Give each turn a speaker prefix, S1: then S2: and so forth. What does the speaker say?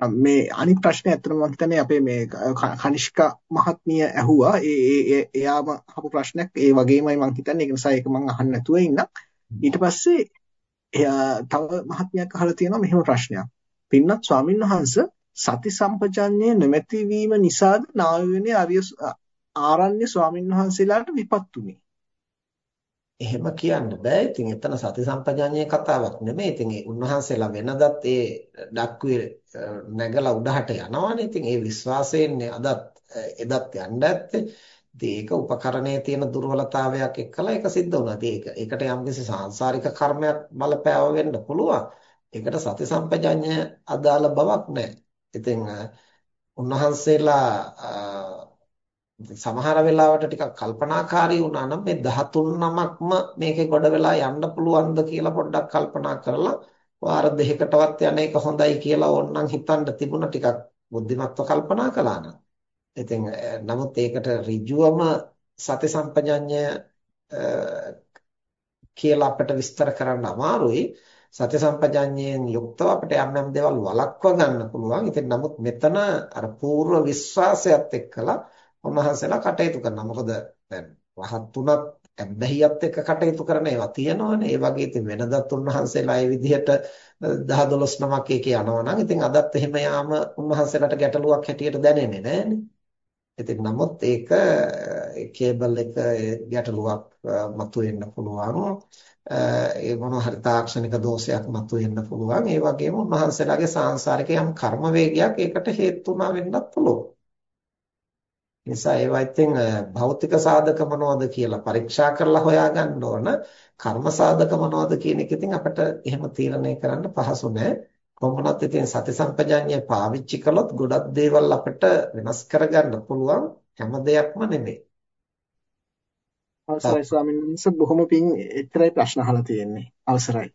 S1: මේ අනිත් ප්‍රශ්නේ ඇත්තටම මම හිතන්නේ අපේ මේ කනිෂ්ක මහත්මිය ඇහුවා. ඒ ඒ එයාම අහපු ප්‍රශ්නයක්. ඒ වගේමයි මම හිතන්නේ. ඒක නිසා ඒක මම අහන්න නැතුව ඉන්නම් ඊට පස්සේ තව මහත්මයක් අහලා තියෙනවා මෙහෙම ප්‍රශ්නයක්. පින්නත් ස්වාමින්වහන්සේ සති සම්පජඤ්ඤය නොමැති වීම නිසාද නායුවනේ ආර්ය ආරණ්‍ය ස්වාමින්වහන්සේලාට විපත් උනේ?
S2: එහෙම කියන්න බෑ. ඉතින් එතන සති සම්පජාඤ්ඤේ කතාවක් නෙමෙයි. ඉතින් ඒ උන්වහන්සේලා වෙනදත් ඒ ඩක්කුවේ නැගලා උඩහට යනවානේ. ඉතින් ඒ විශ්වාසයෙන් අදත් එදත් යන්න ඇත්තේ. ඉතින් ඒක උපකරණයේ තියෙන දුර්වලතාවයක් එක්කලා ඒක සිද්ධ වුණා. ඉතින් ඒක ඒකට යම්කිසි සාංශාරික කර්මයක් බලපෑව වෙන්න පුළුවන්. ඒකට සති සම්පජාඤ්ඤය අදාළ බවක් නැහැ. ඉතින් උන්වහන්සේලා සමහර වෙලාවට ටිකක් කල්පනාකාරී වුණා නම් මේ 13 නමක්ම මේකේ ගොඩ වෙලා යන්න පුළුවන්ද කියලා පොඩ්ඩක් කල්පනා කරලා වාර දෙකකටවත් යන එක හොඳයි කියලා ඕනනම් හිතන්න තිබුණා ටිකක් බුද්ධිමත්ව කල්පනා කළා නම්. ඉතින් නමුත් ඒකට ඍජුවම සති සම්පජඤ්ඤය කියලා අපිට විස්තර කරන්න අමාරුයි. සති සම්පජඤ්ඤයෙන් යුක්තව අපිට යම් යම් දේවල් වළක්වා ගන්න පුළුවන්. ඉතින් නමුත් මෙතන අර පූර්ව විශ්වාසයත් එක්කලා උන්වහන්සේලා කටයුතු කරනවා. මොකද දැන් රහත් තුනත් ඇබ්බැහියත් එක්ක කටයුතු කරන ඒවා තියෙනවනේ. ඒ වගේ ඉතින් වෙනදත් උන්වහන්සේලා ඒ විදිහට 10 12 නමක් එකේ යනවා නම් ඉතින් අදත් එහෙම යාම උන්වහන්සේලාට ගැටලුවක් හැටියට දැනෙන්නේ නැහනේ. ඉතින් නමුත් ඒක කේබල් එක ගැටලුවක් මතුවෙන්න පුළුවන්. ඒ මොන හරි තාක්ෂණික දෝෂයක් මතුවෙන්න පුළුවන්. ඒ වගේම උන්වහන්සේලාගේ සාංශාරික යම් කර්ම වේගයක් ඒකට හේතු වුණා වෙන්නත් පුළුවන්. නිසා ඒවා ඉතින් භෞතික සාධක මොනවද කියලා පරීක්ෂා කරලා හොයාගන්න ඕන. කර්ම සාධක මොනවද කියන එක ඉතින් අපිට එහෙම තීරණය කරන්න පහසු නෑ. කොහොමවත් ඉතින් සති සම්පජාඤ්ඤය පාවිච්චි කළොත් ගොඩක් දේවල් අපිට වෙනස් කරගන්න පුළුවන් හැම දෙයක්ම නෙමෙයි.
S1: අවසරයි ස්වාමීන් වහන්සේ බොහොම පිං එච්චරයි ප්‍රශ්න අහලා තියෙන්නේ. අවසරයි.